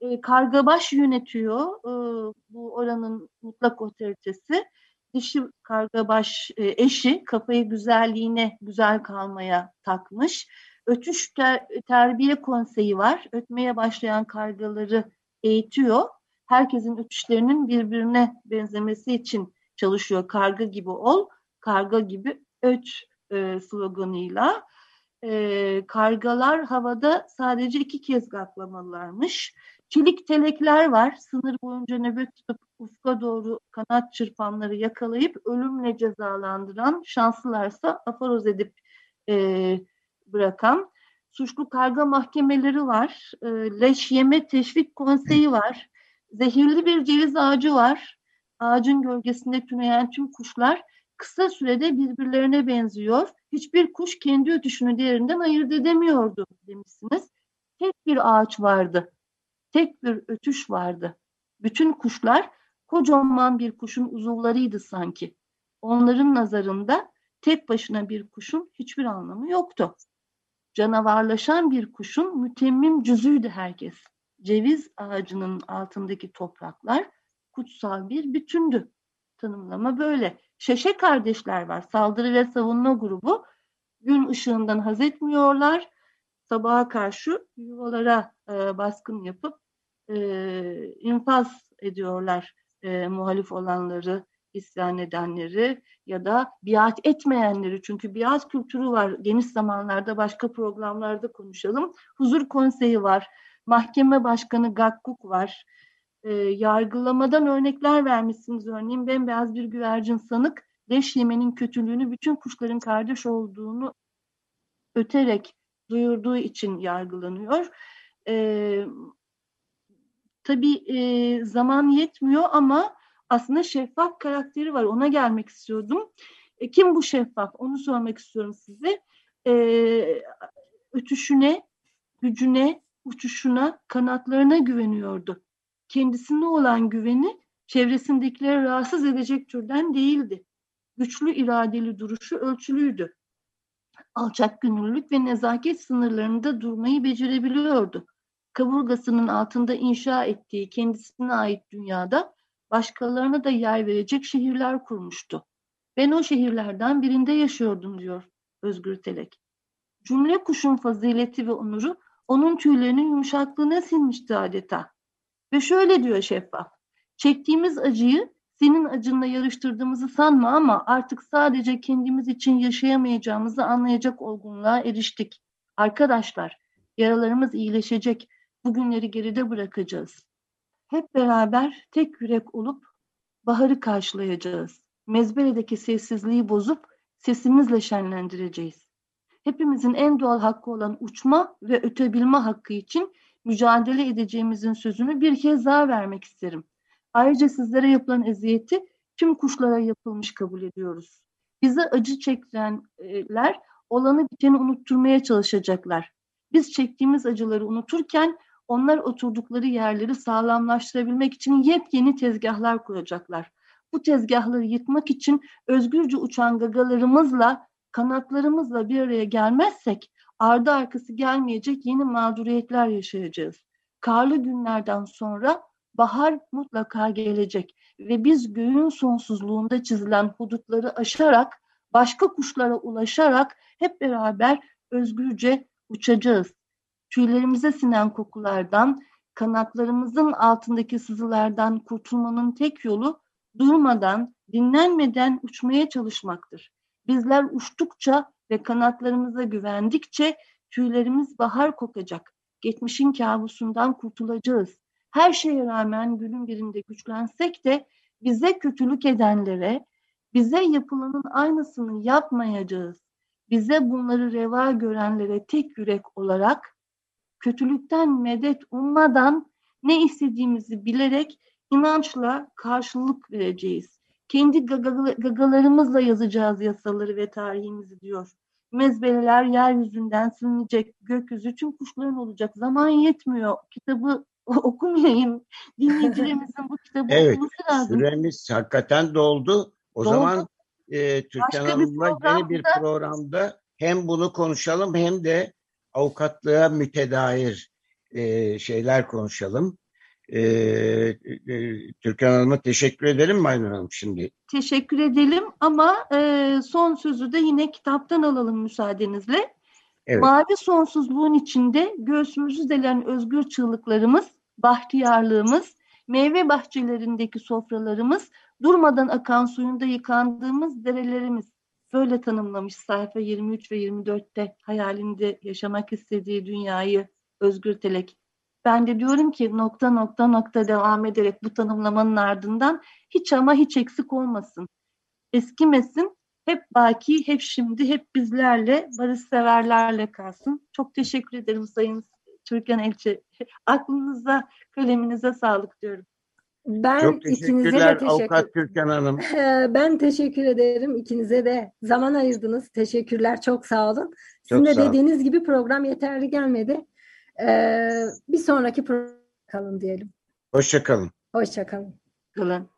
E, Kargabaş yönetiyor e, bu oranın mutlak otoritesi dişi kargabaş e, eşi kafayı güzelliğine güzel kalmaya takmış. Ötüş ter, terbiye konseyi var. Ötmeye başlayan kargaları eğitiyor. Herkesin ötüşlerinin birbirine benzemesi için çalışıyor. Karga gibi ol, karga gibi öt sloganıyla. E, kargalar havada sadece iki kez gaklamalılarmış. Çelik telekler var. Sınır boyunca nöbet tutup ufka doğru kanat çırpanları yakalayıp ölümle cezalandıran, şanslılarsa aforoz edip e, bırakan. Suçlu karga mahkemeleri var. E, leş yeme teşvik konseyi var. Zehirli bir ceviz ağacı var. Ağacın gölgesinde tüneyen tüm kuşlar kısa sürede birbirlerine benziyor. Hiçbir kuş kendi ötüşünü diğerinden ayırt edemiyordu demişsiniz. Tek bir ağaç vardı tek bir ötüş vardı. Bütün kuşlar kocaman bir kuşun uzuvlarıydı sanki. Onların nazarında tek başına bir kuşun hiçbir anlamı yoktu. Canavarlaşan bir kuşun mütemmim cüzüydü herkes. Ceviz ağacının altındaki topraklar kutsal bir bütündü. Tanımlama böyle. Şeşe kardeşler var. Saldırı ve savunma grubu. Gün ışığından haz etmiyorlar. Sabaha karşı yuvalara e, baskın yapıp e, infaz ediyorlar e, muhalif olanları isyan edenleri ya da biat etmeyenleri çünkü biat kültürü var. Geniş zamanlarda başka programlarda konuşalım. Huzur konseyi var. Mahkeme başkanı Gakkuk var. E, yargılamadan örnekler vermişsiniz. Örneğin bembeyaz bir güvercin sanık leş yemenin kötülüğünü bütün kuşların kardeş olduğunu öterek duyurduğu için yargılanıyor. E, tabii e, zaman yetmiyor ama aslında şeffaf karakteri var. Ona gelmek istiyordum. E, kim bu şeffaf? Onu sormak istiyorum size. E, ötüşüne, gücüne, uçuşuna, kanatlarına güveniyordu. Kendisine olan güveni çevresindekileri rahatsız edecek türden değildi. Güçlü iradeli duruşu ölçülüydü. Alçak gönüllülük ve nezaket sınırlarında durmayı becerebiliyordu. Kaburgasının altında inşa ettiği kendisine ait dünyada başkalarına da yer verecek şehirler kurmuştu. Ben o şehirlerden birinde yaşıyordum diyor Özgür Telek. Cümle kuşun fazileti ve onuru onun tüylerinin yumuşaklığına sinmişti adeta. Ve şöyle diyor şeffaf. Çektiğimiz acıyı senin acınla yarıştırdığımızı sanma ama artık sadece kendimiz için yaşayamayacağımızı anlayacak olgunluğa eriştik. Arkadaşlar, yaralarımız iyileşecek. Bugünleri geride bırakacağız. Hep beraber tek yürek olup baharı karşılayacağız. Mezbeledeki sessizliği bozup sesimizle şenlendireceğiz. Hepimizin en doğal hakkı olan uçma ve ötebilme hakkı için mücadele edeceğimizin sözünü bir kez daha vermek isterim. Ayrıca sizlere yapılan eziyeti tüm kuşlara yapılmış kabul ediyoruz. Bize acı çektirenler olanı biteni unutturmaya çalışacaklar. Biz çektiğimiz acıları unuturken onlar oturdukları yerleri sağlamlaştırabilmek için yepyeni tezgahlar kuracaklar. Bu tezgahları yıkmak için özgürce uçan gagalarımızla, kanatlarımızla bir araya gelmezsek ardı arkası gelmeyecek yeni mağduriyetler yaşayacağız. Karlı günlerden sonra bahar mutlaka gelecek ve biz göğün sonsuzluğunda çizilen hudutları aşarak, başka kuşlara ulaşarak hep beraber özgürce uçacağız. Tüylerimize sinen kokulardan, kanatlarımızın altındaki sızılardan kurtulmanın tek yolu durmadan, dinlenmeden uçmaya çalışmaktır. Bizler uçtukça ve kanatlarımıza güvendikçe tüylerimiz bahar kokacak. Geçmişin kabusundan kurtulacağız. Her şeye rağmen günün birinde güçlensek de bize kötülük edenlere, bize yapılanın aynısını yapmayacağız. Bize bunları reva görenlere tek yürek olarak kötülükten medet ummadan ne istediğimizi bilerek inançla karşılık vereceğiz. Kendi gagalarımızla yazacağız yasaları ve tarihimizi diyor. Mezbeleler yeryüzünden silinecek, gökyüzü tüm kuşların olacak. Zaman yetmiyor. Kitabı okumayayım. Dinleyicilerimizin bu kitabı evet, okuması lazım. Süremiz hakikaten doldu. O Doldu. zaman e, Türkan Hanım'la yeni bir programda- programda hem bunu konuşalım hem de avukatlığa mütedair e, şeyler konuşalım. E, e, Türkan Hanım'a teşekkür ederim mi Aynur Hanım şimdi? Teşekkür edelim ama e, son sözü de yine kitaptan alalım müsaadenizle. Evet. Mavi sonsuzluğun içinde göğsümüzü delen özgür çığlıklarımız, bahtiyarlığımız, meyve bahçelerindeki sofralarımız, durmadan akan suyunda yıkandığımız derelerimiz. Böyle tanımlamış sayfa 23 ve 24'te hayalinde yaşamak istediği dünyayı Özgür Telek. Ben de diyorum ki nokta nokta nokta devam ederek bu tanımlamanın ardından hiç ama hiç eksik olmasın. Eskimesin, hep baki, hep şimdi, hep bizlerle, barışseverlerle kalsın. Çok teşekkür ederim Sayın Türkan Elçi. Aklınıza, kaleminize sağlık diyorum. Ben Çok ikinize de teşekkürler teşekkür Avukat Türkan Hanım. Ee, Ben teşekkür ederim. İkinize de zaman ayırdınız. Teşekkürler. Çok sağ olun. Sizin Çok de sağ olun. dediğiniz gibi program yeterli gelmedi. Ee, bir sonraki program kalın diyelim. Hoşçakalın. Hoşça kalın. Kalın.